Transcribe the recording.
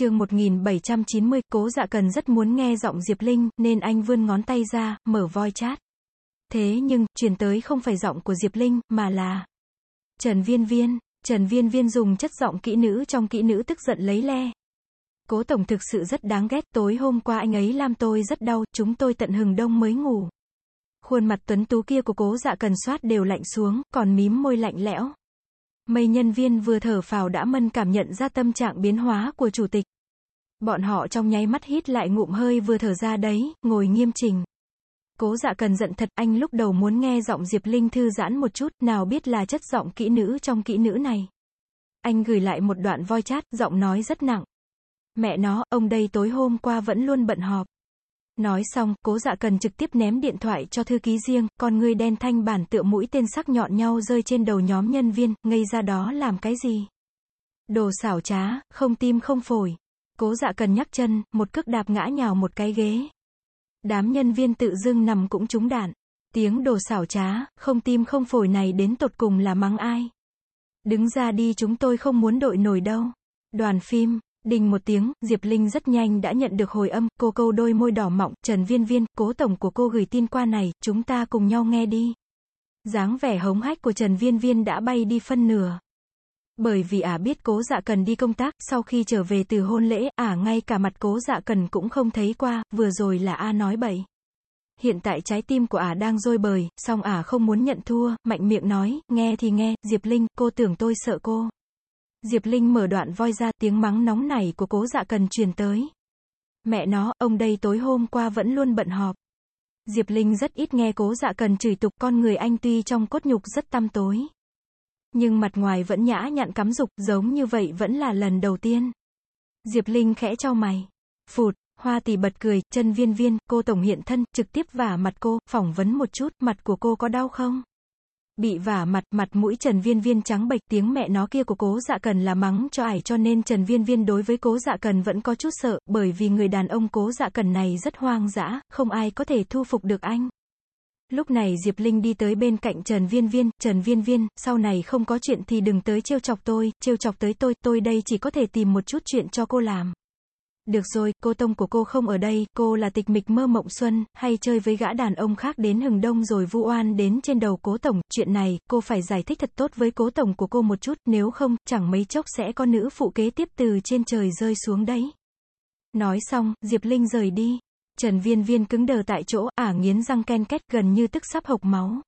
chương 1790, cố dạ cần rất muốn nghe giọng Diệp Linh, nên anh vươn ngón tay ra, mở voi chat. Thế nhưng, truyền tới không phải giọng của Diệp Linh, mà là Trần Viên Viên. Trần Viên Viên dùng chất giọng kỹ nữ trong kỹ nữ tức giận lấy le. Cố Tổng thực sự rất đáng ghét, tối hôm qua anh ấy làm tôi rất đau, chúng tôi tận hừng đông mới ngủ. Khuôn mặt tuấn tú kia của cố dạ cần soát đều lạnh xuống, còn mím môi lạnh lẽo. Mây nhân viên vừa thở phào đã mân cảm nhận ra tâm trạng biến hóa của chủ tịch. Bọn họ trong nháy mắt hít lại ngụm hơi vừa thở ra đấy, ngồi nghiêm chỉnh. Cố dạ cần giận thật, anh lúc đầu muốn nghe giọng Diệp Linh thư giãn một chút, nào biết là chất giọng kỹ nữ trong kỹ nữ này. Anh gửi lại một đoạn voi chat, giọng nói rất nặng. Mẹ nó, ông đây tối hôm qua vẫn luôn bận họp. Nói xong, cố dạ cần trực tiếp ném điện thoại cho thư ký riêng, con người đen thanh bản tựa mũi tên sắc nhọn nhau rơi trên đầu nhóm nhân viên, ngây ra đó làm cái gì? Đồ xảo trá, không tim không phổi. Cố dạ cần nhắc chân, một cước đạp ngã nhào một cái ghế. Đám nhân viên tự dưng nằm cũng trúng đạn. Tiếng đồ xảo trá, không tim không phổi này đến tột cùng là mắng ai? Đứng ra đi chúng tôi không muốn đội nổi đâu. Đoàn phim, Đình một tiếng, Diệp Linh rất nhanh đã nhận được hồi âm, cô câu đôi môi đỏ mọng, Trần Viên Viên, cố tổng của cô gửi tin qua này, chúng ta cùng nhau nghe đi. dáng vẻ hống hách của Trần Viên Viên đã bay đi phân nửa. Bởi vì ả biết cố dạ cần đi công tác, sau khi trở về từ hôn lễ, ả ngay cả mặt cố dạ cần cũng không thấy qua, vừa rồi là A nói bậy. Hiện tại trái tim của ả đang rôi bời, song ả không muốn nhận thua, mạnh miệng nói, nghe thì nghe, Diệp Linh, cô tưởng tôi sợ cô. Diệp Linh mở đoạn voi ra, tiếng mắng nóng này của cố dạ cần truyền tới. Mẹ nó, ông đây tối hôm qua vẫn luôn bận họp. Diệp Linh rất ít nghe cố dạ cần chửi tục con người anh tuy trong cốt nhục rất tăm tối. Nhưng mặt ngoài vẫn nhã nhặn cắm dục, giống như vậy vẫn là lần đầu tiên. Diệp Linh khẽ trao mày. Phụt, hoa tỷ bật cười, chân viên viên, cô tổng hiện thân, trực tiếp vả mặt cô, phỏng vấn một chút, mặt của cô có đau không? Bị vả mặt, mặt mũi Trần Viên Viên trắng bệch tiếng mẹ nó kia của cố dạ cần là mắng cho ải cho nên Trần Viên Viên đối với cố dạ cần vẫn có chút sợ, bởi vì người đàn ông cố dạ cần này rất hoang dã, không ai có thể thu phục được anh. Lúc này Diệp Linh đi tới bên cạnh Trần Viên Viên, Trần Viên Viên, sau này không có chuyện thì đừng tới trêu chọc tôi, trêu chọc tới tôi, tôi đây chỉ có thể tìm một chút chuyện cho cô làm. Được rồi, cô tông của cô không ở đây, cô là tịch mịch mơ mộng xuân, hay chơi với gã đàn ông khác đến hừng đông rồi vu oan đến trên đầu cố tổng, chuyện này, cô phải giải thích thật tốt với cố tổng của cô một chút, nếu không, chẳng mấy chốc sẽ có nữ phụ kế tiếp từ trên trời rơi xuống đấy. Nói xong, Diệp Linh rời đi. Trần Viên Viên cứng đờ tại chỗ, ả nghiến răng ken két gần như tức sắp hộc máu.